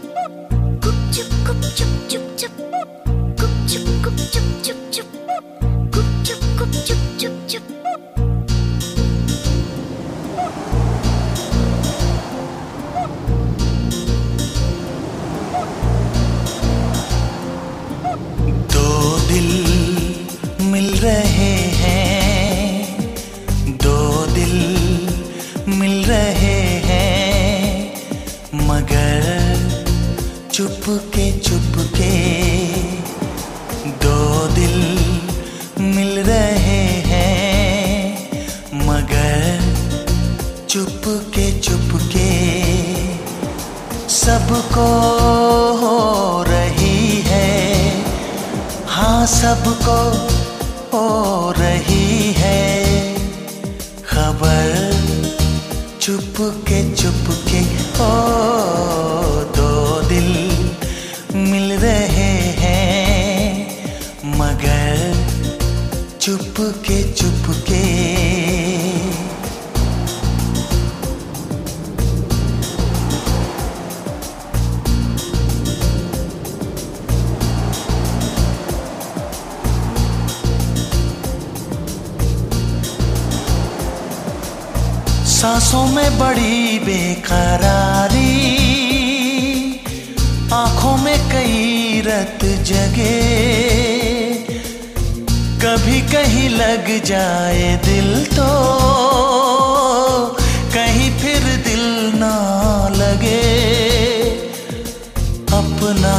Chup chup chup chup chup chup chup chup chup chup chup. सबको हो रही है। खबर चुप के चुप के हो दो दिल मिल रहे हैं, मगर चुप के चुप सांसों में बड़ी बेकरारी, आँखों में कई रत जगे। कभी कहीं लग जाए दिल तो कहीं फिर दिल ना लगे। अपना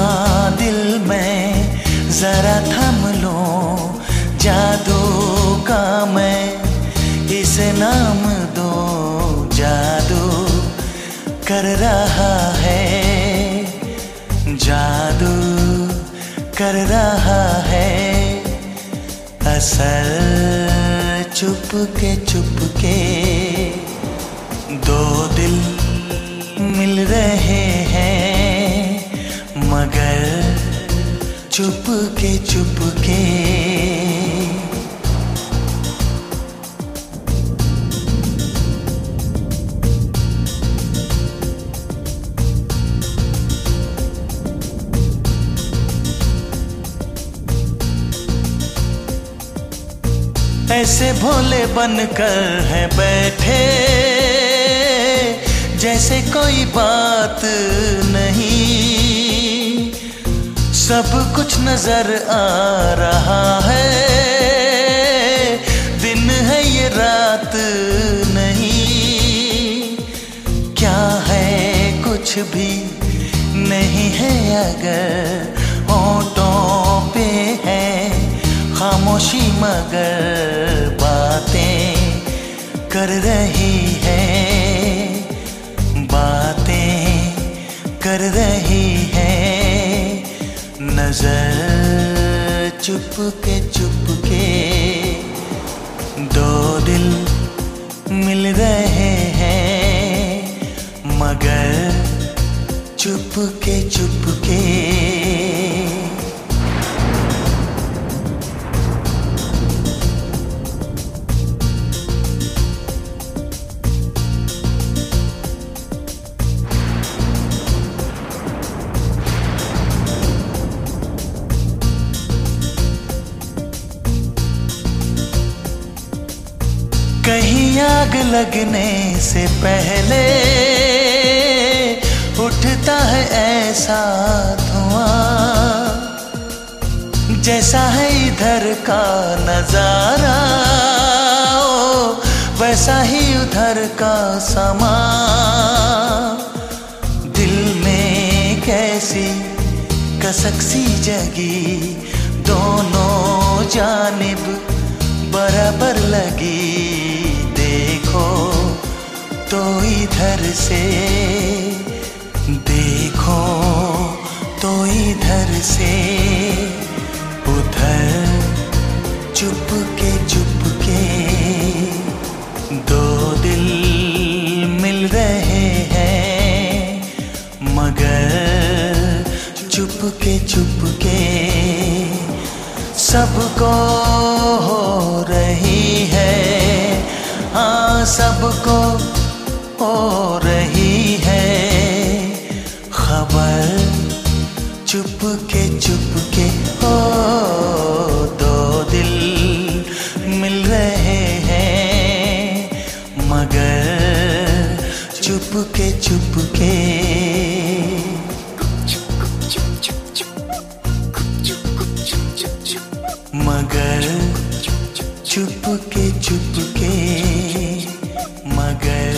दिल में जरा थम लो, जादू का मैं, इसे नाम जादू कर रहा है। जादू कर रहा है। असल चुप के चुप के दो दिल मिल रहे हैं, मगर चुप के चुप के ऐसे भोले बनकर है बैठे, जैसे कोई बात नहीं। सब कुछ नज़र आ रहा है, दिन है ये रात नहीं। क्या है कुछ भी नहीं है अगर होठों पे है, खामोशी मगर कर रही है, बातें कर रही है, नज़र चुप के चुप के दो दिल मिल रहे हैं, मगर चुप के चुप के लगने से पहले उठता है ऐसा धुआँ। जैसा है इधर का नज़ारा ओ, वैसा ही उधर का समा दिल में कैसी कसक सी जगी दोनों जानिब बराबर लगी। से देखो तो इधर से उधर चुप के चुप के दो दिल मिल रहे हैं, मगर चुप के चुप के सबको हो रही है। हाँ सबको हो रही है। खबर चुप के चुप के हो दो दिल मिल रहे हैं। मगर चुप के चुप के मगर चुप के चुप के मगर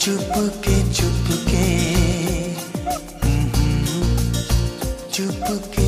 चुपके चुपके। हम्म, चुपके।